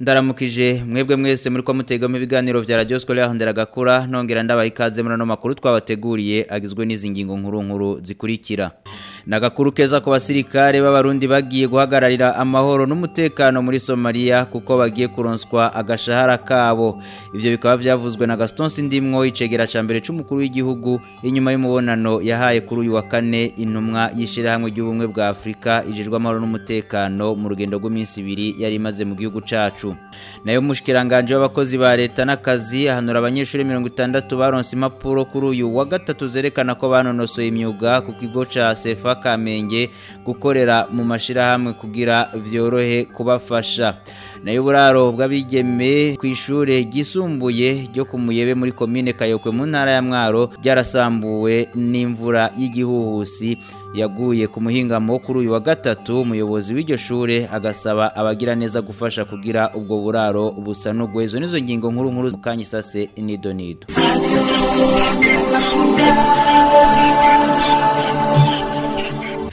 ndaramukije mwebwe mwese muri ko mutegamo ibiganiro bya radiyo sikoro yahandaragakura nongera ndabaha ikaze muri ano makuru twabateguriye agizwe n'izi ngingo nkuru nkuru zikurikira ni agakuru keza ku basirikare b'abarundi bagiye guhagararira amahoro n'umutekano muri somaliya kuko bagiye kuronswa agashahara kabo ibyo bikaba byavuzwe na gaston sindimwo icegera cya mbere cy'umukuru w'igihugu inyuma y'umubonano yahaye kuri uyu wa kane intumwa y'ishyirahamwe ry'ubumwe bwa Afrika ijijwe amahoro n'umutekano mu rugendo rw'iminsi ibiri yari imaze mu gihugu cacu cyacu nayo mushikiranganje w'abakozi ba leta n'akazi ahanura abanyeshuri mirongo itandatu baronse impapuro kuri uyu wa gatatu zerekana ko banonosoye imyuga ku kigo cya sefa kamenge gukorera mu mashyirahamwe kugira byorohe kubafasha nayo buraro bw'abigeme ku ishuri ryisumbuye ryo ku muyebe muri komine kayokwe mu ntara ya mwaro byarasambuwe n'imvura y'igihuhusi yaguye ku muhingamo kuri uyu wa gatatu umuyobozi w'iryo shure agasaba abagiraneza gufasha kugira ubwo buraro busa n'ubwezo n'izo ngingo nkuru nkuru mu kanya isase nido nido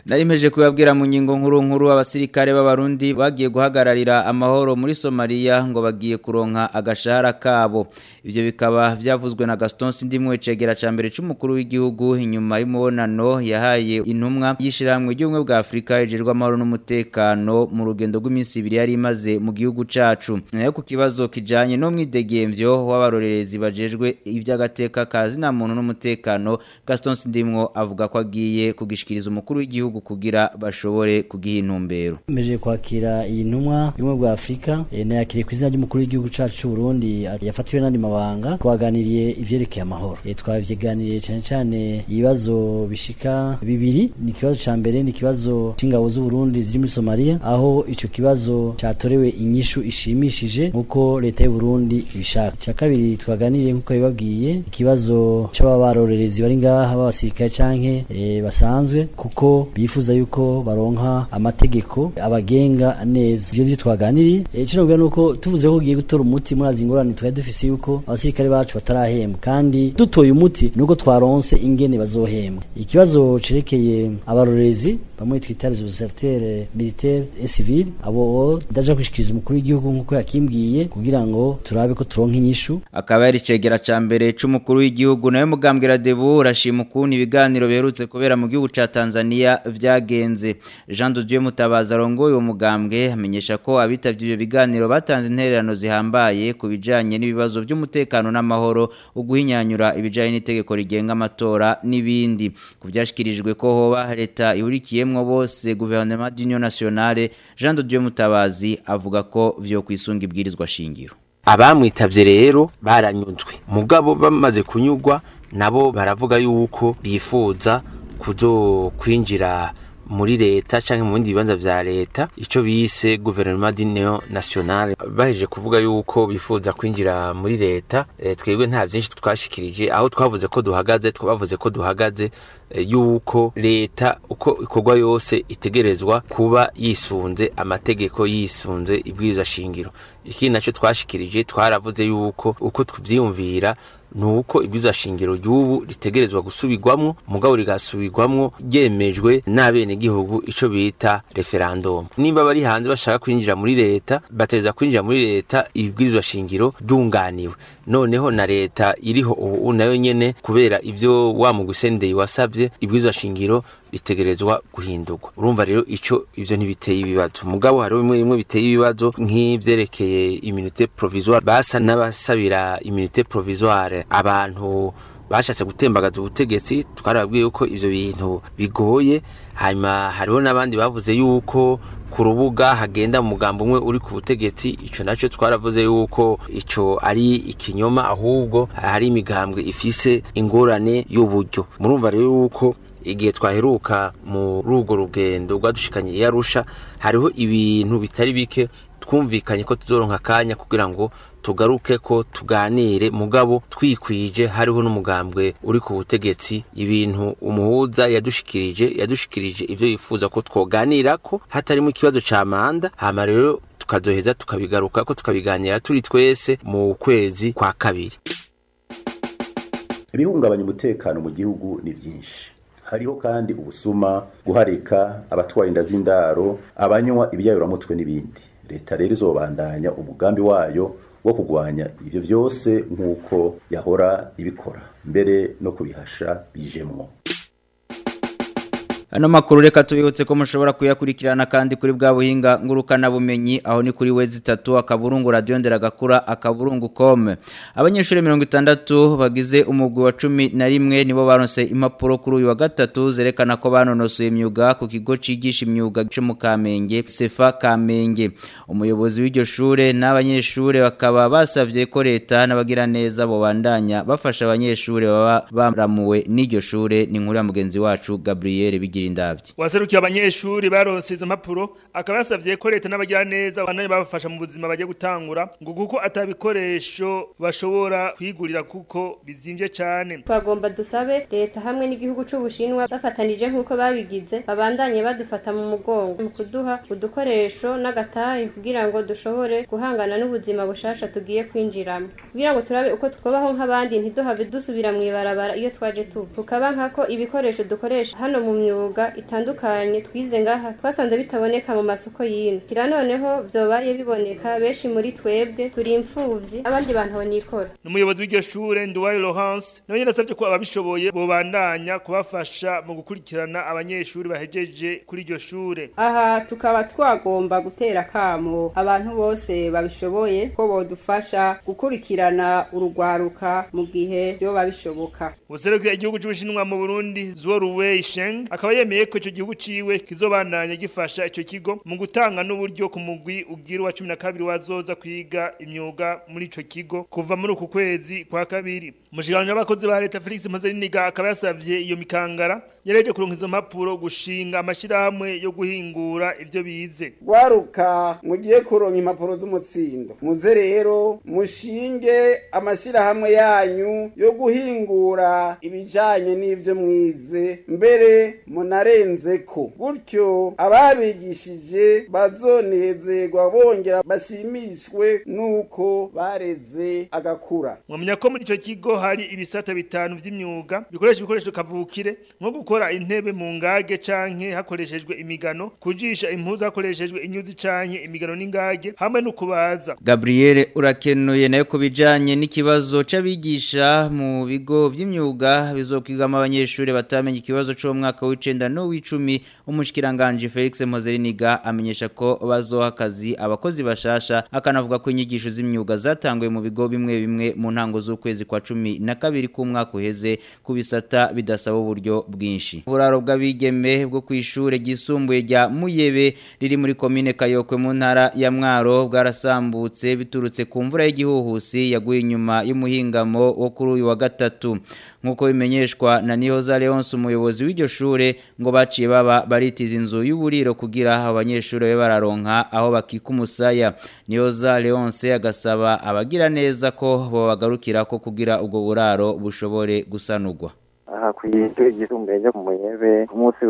Narimpeje kubabwira mu nyingo nkuru nkuru abasirikare b'abarundi bagiye guhagararira amahoro muri Somalia ngo bagiye kuronka agashahara kabo. ibyo bikaba byavuzwe na Gaston Sindimwe cegera ca mbere c'umukuru w'igihugu inyuma y'imubonano yahaye intumwa y'ishiramwe ry'umwe bwa Afrika ejejwe amahoro n'umutekano mu rugendo rw'iminsi ibiri yari imaze mu gihugu cacu. Nayo ku kibazo kijanye no mwidegemvyo w'abarorerezi bajejwe ivy'agateka ka na muntu n'umutekano Gaston Sindimwe avuga ko agiye kugishikiriza umukuru w'igihugu kugira bashobore kugiha intumbero meje kwakira iyi ntumwa rimwe bwa Afrika e, nayakiriye ku izina ry'umukuru w'igihugu cacu cy'u Burundi yafatiwe n'andi mabanga twaganiriye ivyerekeye amahoro e, eh, twavyiganiriye cyane cyane ibibazo bishika bibiri ni ikibazo cya mbere ni ikibazo cy’ingabo z'u Burundi ziri muri Somalia aho icyo kibazo cyatorewe inyishu ishimishije nkuko leta y'u Burundi ibishaka cya kabiri twaganiriye nkuko bibabwiye ikibazo c'ababarorerezi bari ngaha b'abasirikare canke eh, basanzwe kuko bifu bifuza yuko baronka amategeko abagenga neza ibyo twaganiriye eh, ikinobwa ni uko tuvuze ko ugiye gutora umuti muri azi ngorane twari yuko abasirikare bacu batarahembwa kandi dutoye umuti nuko twaronse ingene bazohembwa ikibazo cerekeye abarorezi bamwe twitariza ubusatere militaire et abo ndaja kwishikiriza umukuru w'igihugu nkuko yakimbwiye kugira ngo turabe ko turonka inyishu akaba yari cegera ca mbere cy'umukuru w'igihugu nawe mugambwira Debu urashima ukuntu ibiganiro biherutse kubera mu gihugu cya Tanzania vyagenze Jean de Dieu Mutabaza rongoye uwo mugambwe amenyesha ko abitabye ibyo biganiro batanze intererano zihambaye ku bijyanye n'ibibazo by'umutekano n'amahoro uguhinyanyura ibijyanye n'itegeko rigenga amatora n'ibindi kuvyashikirijwe ko hoba leta ihurikiyemo babarizwamwo bose guverinoma d'union nationale Jean de Dieu Mutabazi avuga ko vyokwisunga kwisunga ibwirizwa shingiro abamwitabye rero baranyunzwe. mugabo bamaze kunyugwa nabo baravuga yuko bifuza kuzo muri leta cyangwa mu bindi bibanza bya leta icyo bise guverinoma diniyo nasiyonale baheje kuvuga yuko bifuza kwinjira muri leta eh, twebwe nta byinshi twashikirije aho twavuze ko duhagaze twavuze ko duhagaze eh, yuko leta uko ikorwa yose itegerezwa kuba yisunze amategeko yisunze ibwirizashingiro ikindi nacyo twashikirije twaravuze yuko uko tubyiyumvira ni uko ibwiza shingiro ry'ubu ritegerezwa gusubirwamo mugabo rigasubirwamo ryemejwe n'abenegihugu icyo bita referandumu niba bari hanze bashaka kwinjira muri leta batereza kwinjira muri leta ibwirizwa shingiro ryunganiwe noneho na leta iriho ubu nayo nyene kubera ibyo wa mugusendeye wasabye ibwirizwa shingiro bitegerezwa guhindurwa urumva rero icyo ibyo ntibiteye ibibazo mugabo hari bimwe bimwe biteye ibibazo nk'ibyerekeye iminite provisoire basa n'abasabira iminite provisoire abantu bashatse gutembagaza ubutegetsi twarababwiye yuko ibyo bintu bigoye hanyuma hariho n'abandi bavuze yuko ku rubuga hagenda umugambo umwe uri ku butegetsi icyo nacyo twaravuze yuko icyo ari ikinyoma ahubwo hari imigambwe ifise ingorane y'uburyo murumva rero yuko igihe twaheruka muri urwo rugendo rwadushikanye i arusha hariho ibintu bitari bike twumvikanye ko tuzoronka akanya kugira ngo tugaruke ko tuganire mugabo twikwije hariho n'umugambwe uri ku butegetsi ibintu umuhuza yadushikirije yadushikirije ibyo yifuza ko twoganira ko hatarimo ikibazo cya manda hama rero tukadoheza tukabigaruka ko tukabiganira turi twese mu kwezi kwa kabiri ibihungabanya umutekano mu gihugu ni byinshi hariho kandi ubusuma guharika abatwaye inda z'indaro abanywa ibyayuramutwe n'ibindi leta rero izobandanya umugambi wayo wo kurwanya ibyo byose nk'uko yahora ibikora mbere no kubihasha bijemwo Ano makuru reka tubibutse ko mushobora kuyakurikirana kandi kuri bwa buhinga ngurukana bumenyi aho ni kuri wezi 3 akaburungu radio nderagakura com Abanyeshuri 60 bagize umugwi wa 11 nibo baronse impapuro kuri uyu wa gatatu zerekana ko banonosoye imyuga ku kigo cigisha imyuga cyo mu Kamenge Sefa Kamenge umuyobozi w'iryo shure n'abanyeshuri bakaba basavye ko leta n'abagira neza bo bandanya bafasha abanyeshuri baba baramuwe n'iryo shure ni nkuru ya mugenzi wacu Gabriel Bigi kugira waserukiye abanyeshuri baronse izo mpapuro akaba yasabye ko leta n'abagira neza banane babafasha mu buzima bagiye gutangura ngo kuko atabikoresho bashobora kwigurira kuko bizimvye cyane twagomba dusabe leta hamwe n'igihugu c'ubushinwa bafatanije nk'uko babigize babandanye badufata mu mugongo mu kuduha udukoresho n'agatahe kugira ngo dushobore guhangana n'ubuzima bushasha tugiye kwinjiramo kugira ngo turabe uko twobaho nk'abandi ntiduhave dusubira ibarabara iyo twaje tuva tukaba nkako ibikoresho dukoresha hano mu myuga imyuga itandukanye twize ngaha twasanze bitaboneka mu masoko y'ino kira noneho byobaye biboneka benshi muri twebwe turi imfubyi abandi bantu banikora n'umuyobozi w'iryo shure Nduwaye Laurence nawe yarasabye ko ababishoboye bobandanya kubafasha mu gukurikirana abanyeshuri bahejeje kuri iryo shure aha tukaba twagomba gutera kamo abantu bose babishoboye ko bodufasha gukurikirana urugwaruka mu gihe byo babishoboka userukira igihugu cy'ubushinwa mu Burundi Zuo Ruwei Sheng akaba yemeye ko icyo gihugu ciwe kizobananya gifasha icyo kigo mu gutanga n'uburyo ku mugwi ugira wa cumi na kabiri wazoza kwiga imyuga muri icyo kigo kuva muri uku kwezi kwa kabiri umushikiranganji w'abakozi ba leta Felix Mpozeriniga akaba yasabye iyo mikangara yareje kuronka izo mpapuro gushinga amashirahamwe yo guhingura ivyo bize waruka mugiye kuronka impapuro z'umutsindo muze rero mushinge amashirahamwe yanyu yo guhingura ibijanye n'ivyo mwize mbere munarenze ko gutyo ababigishije bazonezerwa bongera bashimishwe nuko bareze agakura mwamenya ko muri ico kigo hari ibisata bitanu by'imyuga bikoresha ibikoresho kavukire nko gukora intebe mu ngage canke hakoreshejwe imigano kujisha impuzu hakoreshejwe inyuzi canke imigano n'ingage hamwe no kubaza Gabriel urakenuye nayo kubijanye n'ikibazo c'abigisha mu bigo by'imyuga bizokigama abanyeshuri batamenye ikibazo cyo mwaka w'icenda no w'icumi umushikiranganje Felix Mozeriniga amenyesha ko bazoha akazi abakozi bashasha akanavuga ko inyigisho z'imyuga zatanguye mu bigo bimwe bimwe mu ntango z'ukwezi kwa cumi cumi na kabiri k'umwaka uheze ku bisata bidasaba uburyo bwinshi uburaro bw'abigeme bwo ku ishuri ryisumbuye rya muyebe riri muri komine kayokwe mu ntara ya mwaro bwarasambutse biturutse ku mvura y'igihuhusi yaguye inyuma y'umuhingamo wo kuri uyu wa gatatu nk'uko bimenyeshwa na nihoza leonce umuyobozi w'iryo shuri ngo baciye baba baritiza inzu y'uburiro kugira abanyeshuri be bararonka aho bakika umusaya nihoza leonce agasaba abagira neza ko babagarukira ko kugira ubwo uburaro bushobore gusanugwa aha kw'ishure ryisumbuye ryo mu muyebe ku munsi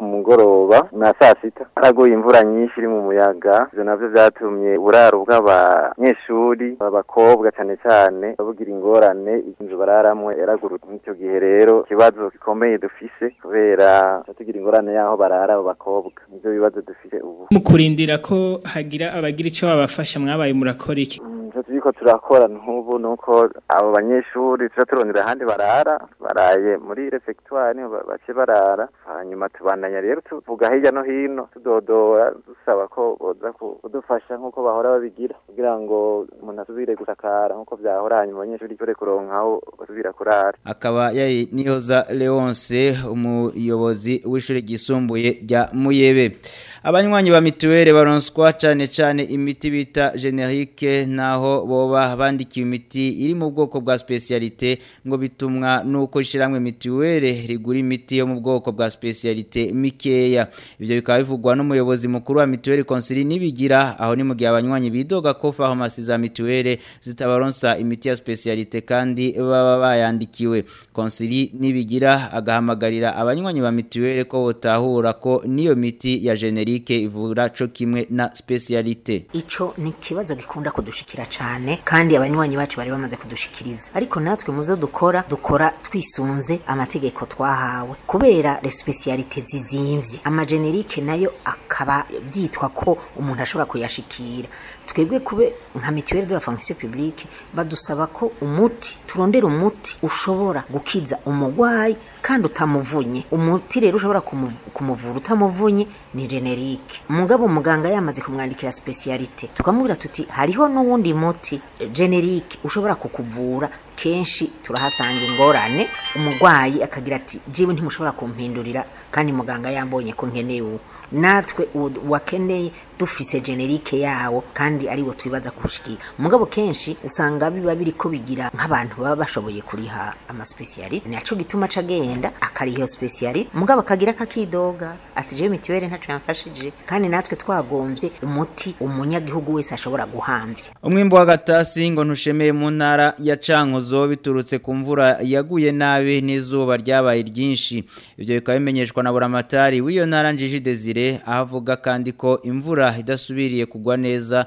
mugoroba na saa sita haguye imvura nyinshi iri mu muyaga ivyo navyo vyatumye uburaro bw'abanyeshuri b'abakobwa cyane cyane babugira ingorane inzu bararamwe yaragurutse nk'ico gihe rero ikibazo gikomeye dufise kubera tugira ingorane y'aho barara abo bakobwa nivyo bibazo dufise ubu mu kurindira ko hagira abagira icyo babafasha mwabaye murakora iki turiko turakora n'ubu uko abo banyeshuri tuja turondera ahandi barara baraye muri refekitwari niho barara hanyuma tubananya rero tuvuga hirya no hino tudodora dusaba ko boza kudufasha nk'uko bahora babigira kugira ngo umuntu asubire gusakara nk'uko vyahora hanyuma abanyeshuri tubure kuronka aho basubira kurara akaba yari nihoza leonse umuyobozi w'ishuri ryisumbuye rya muyebe abanywanyi ba mituwere baronswa cyane cyane imiti bita generike naho boba bandikiwe imiti iri mu bwoko bwa specialite ngo bitumwa nuko shiramwe mituwele rigura imiti yo mu bwoko bwa specialite mikeya ibyo bikaba bivugwa n'umuyobozi mukuru wa mituwele konsili nibigira aho ni mu gihe abanywanyi bidoga ko pharmacy za mituwele zitabaronsa imiti ya specialite kandi baba bayandikiwe konsili nibigira agahamagarira abanywanyi ba mituwele ko butahura ko niyo miti ya generique ivura cyo kimwe na specialite ico ni ikibazo gikunda kudushikira cyane cyane kandi abanywanyi bacu bari bamaze kudushikiriza ariko natwe muzo dukora dukora twisunze amategeko twahawe kubera resipesiyalite zizimvye amajenerike nayo akaba byitwa ko umuntu ashobora kuyashikira twebwe kube nka mituweli de la fonction publique badusaba ko umuti turondera umuti ushobora gukiza umurwayi kandi utamuvunye umuti rero ushobora kumuvura utamuvunye ni generike umugabo muganga yamaze kumwandikira specialite tukamubwira tuti hariho n'uwundi muti generike ushobora kukuvura kenshi turahasanga ingorane umurwayi akagira ati jiwe ntimushobora kumpindurira kandi muganga yambonye ko nkeneye uwo natwe uwo wakeneye dufise generike yawo kandi ariwo twibaza ku kushiki mugabo kenshi usanga biba biriko bigira nk'abantu baba bashoboye kuriha ama specialist naco gituma cagenda akariho specialist mugabo kagira kakidoga ati je mitiwere ntaco yamfashije kandi natwe twagombye umuti umunyagihugu wese ashobora guhamvya umwimbo wa gatasi ngo ntushemeye mu ntara ya Cankuzo biturutse ku mvura yaguye nabi n'izuba ryabaye ryinshi ibyo bikaba bimenyeshwa na buramatari w'iyo ntara njiji Desire ahavuga kandi ko imvura idasubiriye kugwa neza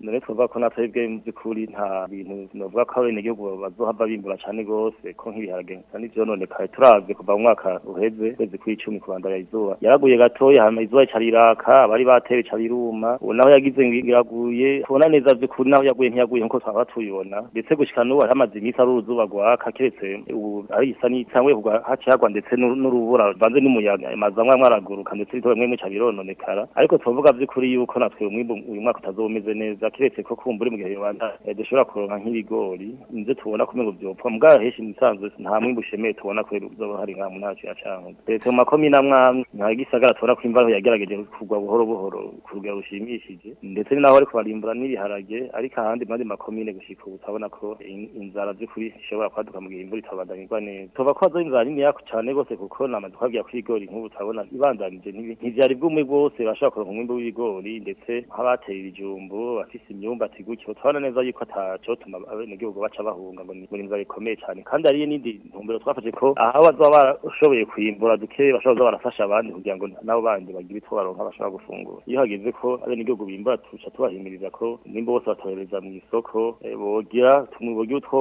none twavuga ko natari bwe muzikuri nta bintu novuga ko abene gihugu bazohava bimbura cyane gose ko nk'ibiharage n'ivyo none kare turavye kuva mu mwaka uheze kwezi kw'icumi kubandanya izuba yaraguye gatoya hama izuba cariraka bari bateye bica biruma naho yagize ngiraguye tubona neza vyukuri naho yaguye ntiyaguye nko twaba tuyibona ndetse gushika n'ubu hari hamaze iminsi ari uruzuba rwaka keretse ubu ari isa n'icangwe kugwa haciye hagwa ndetse n'urubura ruvanze n'umuyaga amazamwe amwe araguruka ndetse ibitobe mwemwe bica birononekara ariko twovuga vy'ukuri yuko natwe umwimbu uyu mwaka utazoba umeze neza kiretse ko kumbura mu gihe rubanda eh, dushobora kuronka nk'ibigori nivyo tubona kumengo vyopfa mugabo heshi musanzwe nta mwimbu ushemeye tubona kubera uzoba hari nka mu ntara ya mu makomine amwe amwe gisagara tubona ko imvura yagerageje kugwa buhoro buhoro ku rugero rushimishije ndetse ni naho ariko kubarimbura n'ibiharage ariko ahandi mandi makomine gushika ubu tabona ko inzara z'ukuri ishobora kwaduka mu gihe imvura itabandanyirwa neza tuva ko hazo inzara ni yako cyane gose kuko namaze kubabwira ko ibigori nk'ubu tabona ibandanije ntivyari bwumwe bwose bashobora kuronka umwimbu w'ibigori ndetse nk'abatera ibijumbu bafise imyumba gutyo turabona neza yuko atacotuma abenegihugu baca bahunga ngo ni inzara ikomeye cyane kandi hariyo n'indi ntumbero twafashe ko aho bazoba barashoboye kwimbura duke bashobora barafasha abandi kugira ngo nabo bandi bagire itwo baronka bashobora gufungura iyo bageze ko abenegihugu bimba tuca tubahimiriza ko nimba bose batohereza mu isoko eh, bogira tumubogye utwo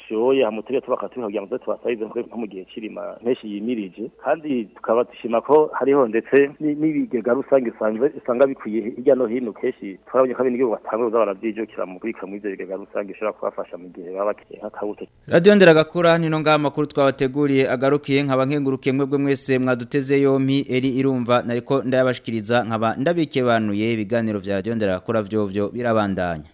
bashoye hamutege tubakatuha kugira ngo tubasarize nko mu gihe kirima mpeshyi yimirije kandi tukaba dushima ko hariho ndetse n'ibigega rusange usanga bikwiye hirya no hino kenshi turabonye ko abenegihugu batanga barabyijukira mu kubika muri ibyo bigega rusange bishobora kubafasha mu gihe baba bakeneye nk'akabuto radiyo nderagakura nino ngaha amakuru twabateguriye agarukiye nkaba nkenguruke mwebwe mwese mwaduteze yompi eri irumva nariko ndayabashikiriza nkaba ndabiki bikebanuye ibiganiro byagendera kuri byo byo birabandanya